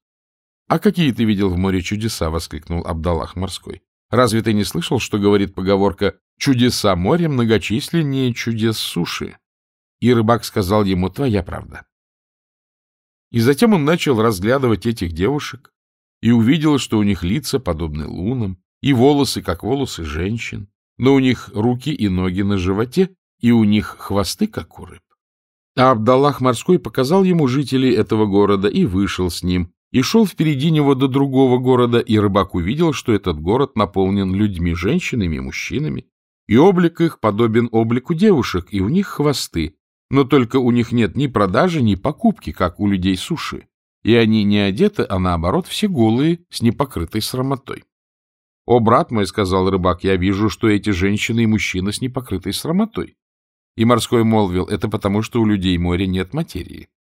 А какие ты видел в море чудеса? — воскликнул Абдаллах Морской. — Разве ты не слышал, что говорит поговорка «чудеса моря многочисленнее чудес суши»? И рыбак сказал ему «твоя правда». И затем он начал разглядывать этих девушек и увидел, что у них лица подобны лунам, и волосы, как волосы женщин, но у них руки и ноги на животе, и у них хвосты, как у рыб. А Абдаллах Морской показал ему жителей этого города и вышел с ним, и шел впереди него до другого города, и рыбак увидел, что этот город наполнен людьми, женщинами мужчинами, и облик их подобен облику девушек, и у них хвосты, но только у них нет ни продажи, ни покупки, как у людей суши, и они не одеты, а наоборот все голые, с непокрытой срамотой. — О, брат мой, — сказал рыбак, — я вижу, что эти женщины и мужчины с непокрытой срамотой. И морской молвил, это потому, что у людей моря нет материи. —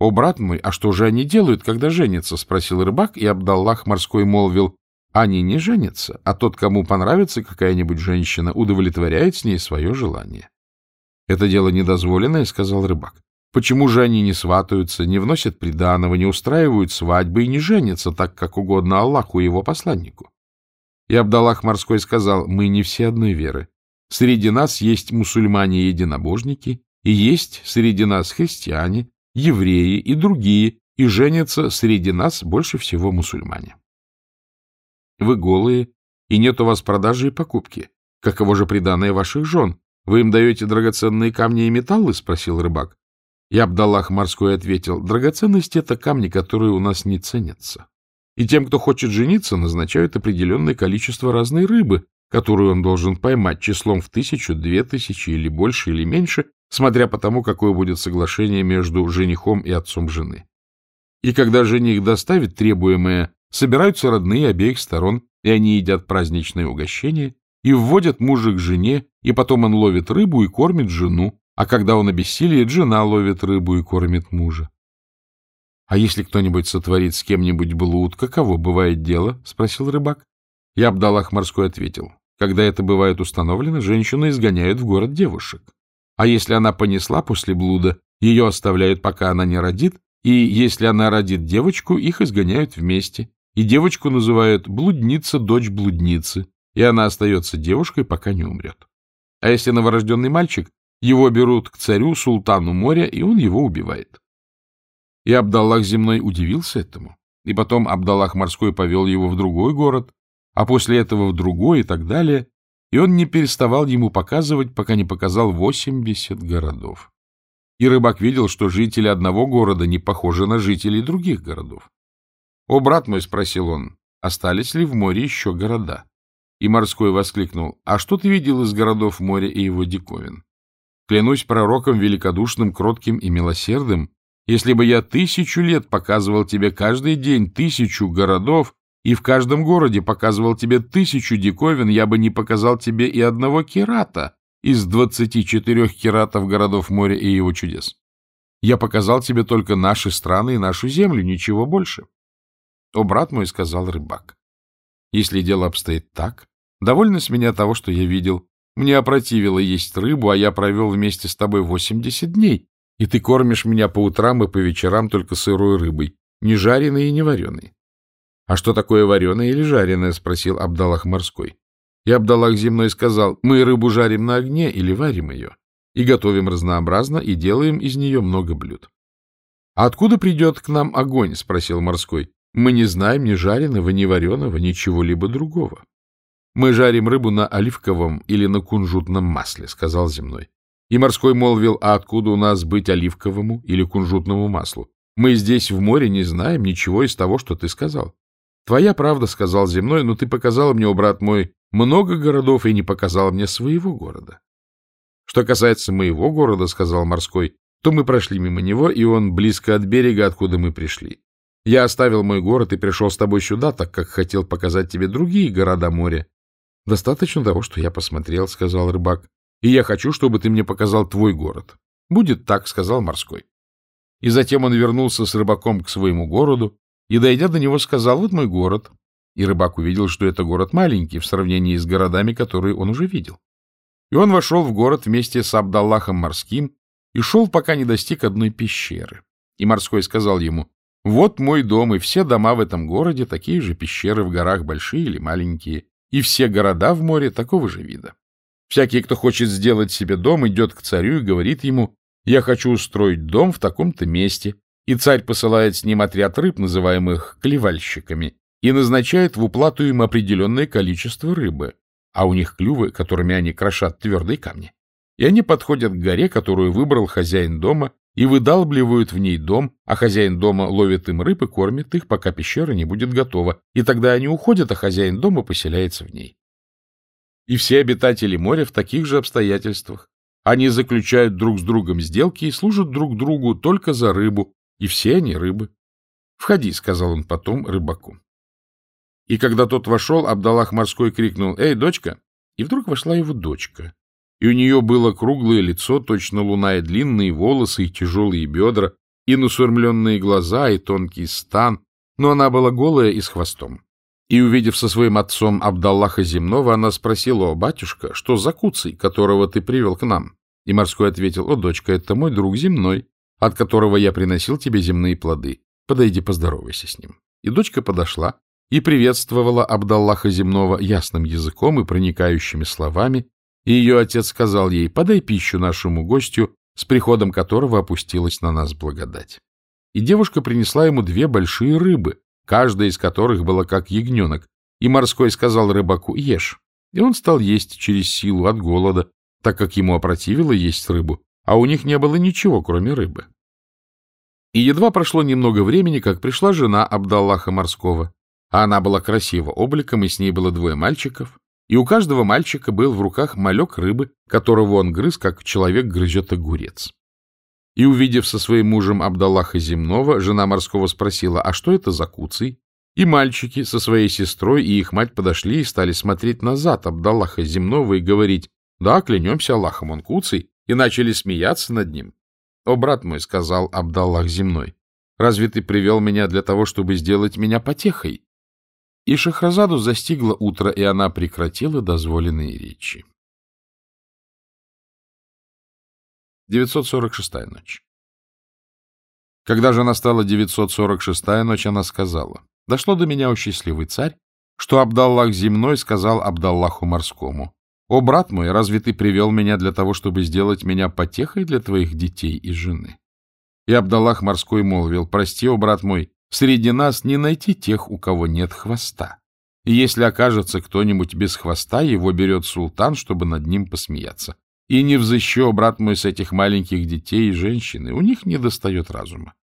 О, брат мой, а что же они делают, когда женятся? — спросил рыбак, и Абдаллах морской молвил. — Они не женятся, а тот, кому понравится какая-нибудь женщина, удовлетворяет с ней свое желание. — Это дело недозволенное, — сказал рыбак. — Почему же они не сватаются, не вносят приданого, не устраивают свадьбы и не женятся так, как угодно Аллаху и его посланнику? И Абдаллах морской сказал, мы не все одной веры. Среди нас есть мусульмане-единобожники, и есть среди нас христиане, евреи и другие, и женятся среди нас больше всего мусульмане. Вы голые, и нет у вас продажи и покупки. Каково же приданное ваших жен? Вы им даете драгоценные камни и металлы? — спросил рыбак. И Абдаллах морской ответил, драгоценности — это камни, которые у нас не ценятся. И тем, кто хочет жениться, назначают определенное количество разной рыбы, которую он должен поймать числом в тысячу, две тысячи или больше или меньше, смотря по тому, какое будет соглашение между женихом и отцом жены. И когда жених доставит требуемое, собираются родные обеих сторон, и они едят праздничное угощение, и вводят мужа к жене, и потом он ловит рыбу и кормит жену, а когда он обессилиет, жена ловит рыбу и кормит мужа. — А если кто-нибудь сотворит с кем-нибудь блуд, каково бывает дело? — спросил рыбак. Я Абдаллах морской ответил. Когда это бывает установлено, женщину изгоняют в город девушек. А если она понесла после блуда, ее оставляют, пока она не родит, и если она родит девочку, их изгоняют вместе. И девочку называют блудница, дочь блудницы, и она остается девушкой, пока не умрет. А если новорожденный мальчик, его берут к царю, султану моря, и он его убивает. И Абдаллах земной удивился этому. И потом Абдаллах морской повел его в другой город, а после этого в другой и так далее, и он не переставал ему показывать, пока не показал восемьдесят городов. И рыбак видел, что жители одного города не похожи на жителей других городов. — О, брат мой, — спросил он, — остались ли в море еще города? И морской воскликнул, — А что ты видел из городов моря и его диковин? Клянусь пророком великодушным, кротким и милосердным, если бы я тысячу лет показывал тебе каждый день тысячу городов, и в каждом городе показывал тебе тысячу диковин, я бы не показал тебе и одного керата из двадцати четырех кератов городов моря и его чудес. Я показал тебе только наши страны и нашу землю, ничего больше. О, брат мой, — сказал рыбак, — если дело обстоит так, довольно с меня того, что я видел. Мне опротивило есть рыбу, а я провел вместе с тобой восемьдесят дней, и ты кормишь меня по утрам и по вечерам только сырой рыбой, не жареной и не вареной. — А что такое вареное или жареное? — спросил Абдаллах морской. И Абдаллах земной сказал, мы рыбу жарим на огне или варим ее, и готовим разнообразно, и делаем из нее много блюд. — А откуда придет к нам огонь? — спросил морской. — Мы не знаем ни жареного, ни вареного, ничего-либо другого. — Мы жарим рыбу на оливковом или на кунжутном масле, — сказал земной. И морской молвил, а откуда у нас быть оливковому или кунжутному маслу? Мы здесь в море не знаем ничего из того, что ты сказал. — Твоя правда, — сказал земной, — но ты показал мне, о брат мой, много городов и не показал мне своего города. — Что касается моего города, — сказал морской, — то мы прошли мимо него, и он близко от берега, откуда мы пришли. Я оставил мой город и пришел с тобой сюда, так как хотел показать тебе другие города моря. — Достаточно того, что я посмотрел, — сказал рыбак, — и я хочу, чтобы ты мне показал твой город. — Будет так, — сказал морской. И затем он вернулся с рыбаком к своему городу, и, дойдя до него, сказал, вот мой город. И рыбак увидел, что это город маленький в сравнении с городами, которые он уже видел. И он вошел в город вместе с Абдаллахом морским и шел, пока не достиг одной пещеры. И морской сказал ему, вот мой дом, и все дома в этом городе такие же пещеры в горах, большие или маленькие, и все города в море такого же вида. Всякий, кто хочет сделать себе дом, идет к царю и говорит ему, я хочу устроить дом в таком-то месте, и царь посылает с ним отряд рыб, называемых клевальщиками, и назначает в уплату им определенное количество рыбы, а у них клювы, которыми они крошат твердые камни. И они подходят к горе, которую выбрал хозяин дома, и выдалбливают в ней дом, а хозяин дома ловит им рыб и кормит их, пока пещера не будет готова, и тогда они уходят, а хозяин дома поселяется в ней. И все обитатели моря в таких же обстоятельствах. Они заключают друг с другом сделки и служат друг другу только за рыбу, и все они рыбы. «Входи», — сказал он потом рыбаку. И когда тот вошел, Абдаллах морской крикнул «Эй, дочка!» И вдруг вошла его дочка. И у нее было круглое лицо, точно луна, и длинные волосы, и тяжелые бедра, и насурмленные глаза, и тонкий стан, но она была голая и с хвостом. И, увидев со своим отцом Абдаллаха Земного, она спросила, «О, батюшка, что за куцый, которого ты привел к нам?» И морской ответил, «О, дочка, это мой друг земной, от которого я приносил тебе земные плоды. Подойди, поздоровайся с ним». И дочка подошла и приветствовала Абдаллаха Земного ясным языком и проникающими словами, и ее отец сказал ей, «Подай пищу нашему гостю, с приходом которого опустилась на нас благодать». И девушка принесла ему две большие рыбы, каждая из которых была как ягненок, и морской сказал рыбаку «Ешь». И он стал есть через силу от голода, так как ему опротивило есть рыбу, а у них не было ничего, кроме рыбы. И едва прошло немного времени, как пришла жена Абдаллаха Морского, а она была красива обликом, и с ней было двое мальчиков, и у каждого мальчика был в руках малек рыбы, которого он грыз, как человек грызет огурец. И, увидев со своим мужем Абдаллаха Земного, жена морского спросила, а что это за куцый? И мальчики со своей сестрой и их мать подошли и стали смотреть назад Абдаллаха Земного и говорить, да, клянемся Аллахом, он куцый, и начали смеяться над ним. «О, брат мой», — сказал Абдаллах Земной, — «разве ты привел меня для того, чтобы сделать меня потехой?» И Шахразаду застигло утро, и она прекратила дозволенные речи. 946-я ночь. Когда же настала 946-я ночь, она сказала, «Дошло до меня, о счастливый царь, что Абдаллах земной сказал Абдаллаху морскому, «О, брат мой, разве ты привел меня для того, чтобы сделать меня потехой для твоих детей и жены?» И Абдаллах морской молвил, «Прости, о, брат мой, среди нас не найти тех, у кого нет хвоста. И если окажется кто-нибудь без хвоста, его берет султан, чтобы над ним посмеяться. И не взыщу, брат мой, с этих маленьких детей и женщины, у них не достает разума.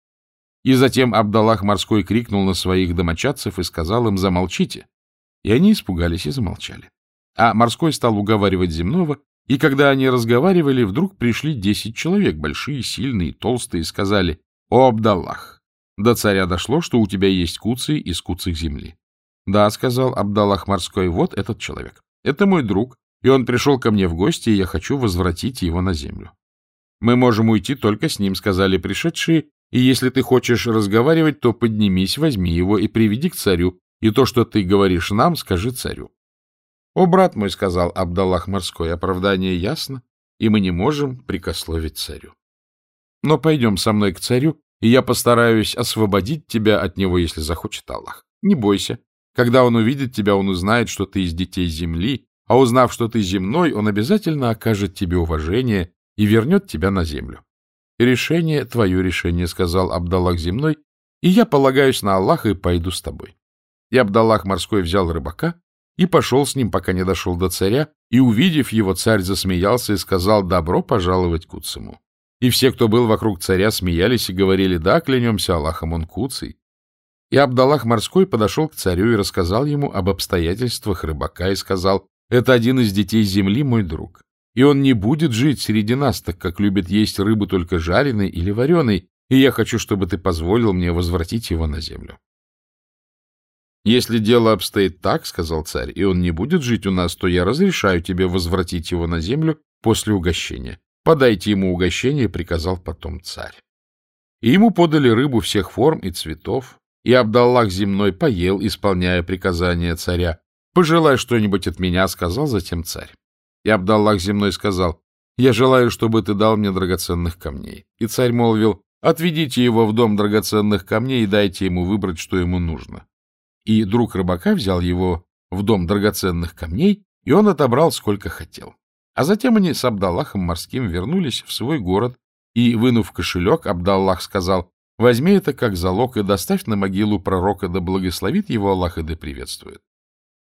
И затем Абдаллах морской крикнул на своих домочадцев и сказал им «замолчите». И они испугались и замолчали. А морской стал уговаривать земного, и когда они разговаривали, вдруг пришли десять человек, большие, сильные, толстые, и сказали «О, Абдаллах, до царя дошло, что у тебя есть куцы из куцых земли». «Да», — сказал Абдаллах морской, — «вот этот человек. Это мой друг, и он пришел ко мне в гости, и я хочу возвратить его на землю. Мы можем уйти только с ним, сказали пришедшие, и если ты хочешь разговаривать, то поднимись, возьми его и приведи к царю, и то, что ты говоришь нам, скажи царю. О, брат мой, сказал Абдаллах морской, оправдание ясно, и мы не можем прикословить царю. Но пойдем со мной к царю, и я постараюсь освободить тебя от него, если захочет Аллах. Не бойся. Когда он увидит тебя, он узнает, что ты из детей земли, а узнав, что ты земной, он обязательно окажет тебе уважение и вернет тебя на землю. — Решение — твое решение, — сказал Абдаллах земной, — и я полагаюсь на Аллаха и пойду с тобой. И Абдаллах морской взял рыбака и пошел с ним, пока не дошел до царя, и, увидев его, царь засмеялся и сказал «добро пожаловать Куцему». И все, кто был вокруг царя, смеялись и говорили «да, клянемся Аллахом, он Куций». И Абдаллах морской подошел к царю и рассказал ему об обстоятельствах рыбака и сказал это один из детей земли, мой друг. И он не будет жить среди нас, так как любит есть рыбу только жареной или вареной, и я хочу, чтобы ты позволил мне возвратить его на землю. «Если дело обстоит так, — сказал царь, — и он не будет жить у нас, то я разрешаю тебе возвратить его на землю после угощения. Подайте ему угощение, — приказал потом царь. И ему подали рыбу всех форм и цветов, и Абдаллах земной поел, исполняя приказания царя, «Пожелай что-нибудь от меня», — сказал затем царь. И Абдаллах земной сказал, «Я желаю, чтобы ты дал мне драгоценных камней». И царь молвил, «Отведите его в дом драгоценных камней и дайте ему выбрать, что ему нужно». И друг рыбака взял его в дом драгоценных камней, и он отобрал сколько хотел. А затем они с Абдаллахом морским вернулись в свой город, и, вынув кошелек, Абдаллах сказал, «Возьми это как залог и доставь на могилу пророка, да благословит его Аллах и да приветствует».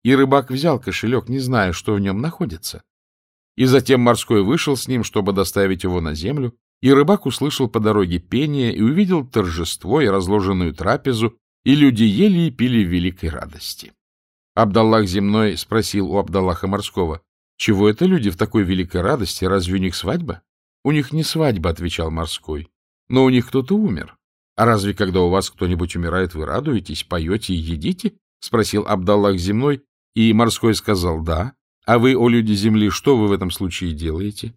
И рыбак взял кошелек, не зная, что в нем находится. И затем морской вышел с ним, чтобы доставить его на землю, И рыбак услышал по дороге пение и увидел торжество и разложенную трапезу, и люди ели и пили в великой радости. Абдаллах Земной спросил у Абдаллаха Морского, чего это люди в такой великой радости, разве у них свадьба? У них не свадьба, отвечал Морской, но у них кто-то умер. А разве, когда у вас кто-нибудь умирает, вы радуетесь, поете и едите? Спросил Абдаллах Земной, и Морской сказал да. А вы, о люди земли, что вы в этом случае делаете?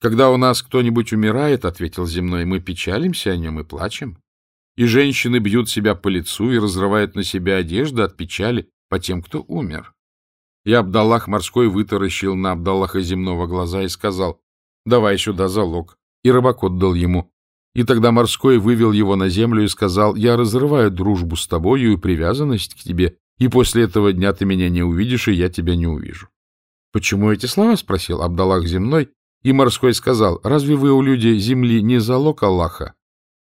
Когда у нас кто-нибудь умирает, ответил Земной, мы печалимся о нем и плачем. И женщины бьют себя по лицу и разрывают на себя одежду от печали по тем, кто умер. И Абдаллах морской вытаращил на Абдаллаха земного глаза и сказал, «Давай сюда залог». И рыбак отдал ему. И тогда морской вывел его на землю и сказал, «Я разрываю дружбу с тобою и привязанность к тебе, и после этого дня ты меня не увидишь, и я тебя не увижу». «Почему эти слова?» — спросил Абдаллах земной, и морской сказал, «Разве вы, у люди земли, не залог Аллаха?»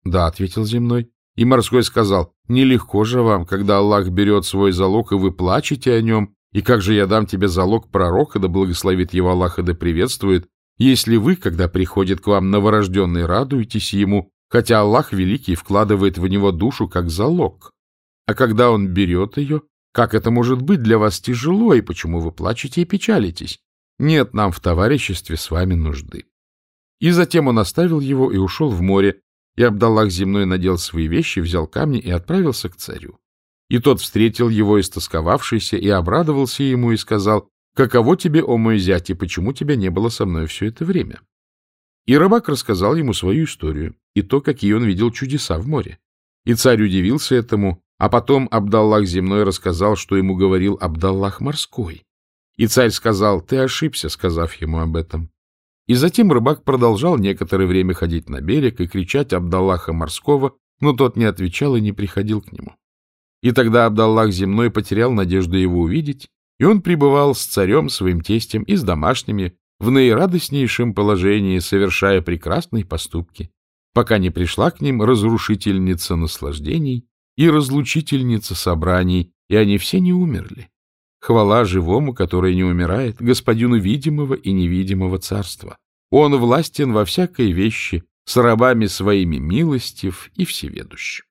«Да», — ответил земной. И морской сказал, «Нелегко же вам, когда Аллах берет свой залог, и вы плачете о нем, и как же я дам тебе залог пророка, да благословит его Аллах и да приветствует, если вы, когда приходит к вам новорожденный, радуетесь ему, хотя Аллах Великий вкладывает в него душу как залог? А когда он берет ее, как это может быть для вас тяжело, и почему вы плачете и печалитесь? Нет нам в товариществе с вами нужды. И затем он оставил его и ушел в море, и Абдаллах земной надел свои вещи, взял камни и отправился к царю. И тот встретил его, истосковавшийся, и обрадовался ему, и сказал, «Каково тебе, о мой зять, и почему тебя не было со мной все это время?» И рыбак рассказал ему свою историю, и то, какие он видел чудеса в море. И царь удивился этому, а потом Абдаллах земной рассказал, что ему говорил Абдаллах морской. И царь сказал, ты ошибся, сказав ему об этом. И затем рыбак продолжал некоторое время ходить на берег и кричать Абдаллаха морского, но тот не отвечал и не приходил к нему. И тогда Абдаллах земной потерял надежду его увидеть, и он пребывал с царем своим тестем и с домашними в наирадостнейшем положении, совершая прекрасные поступки, пока не пришла к ним разрушительница наслаждений и разлучительница собраний, и они все не умерли. Хвала живому, который не умирает, господину видимого и невидимого царства. Он властен во всякой вещи, с рабами своими милостив и всеведущ.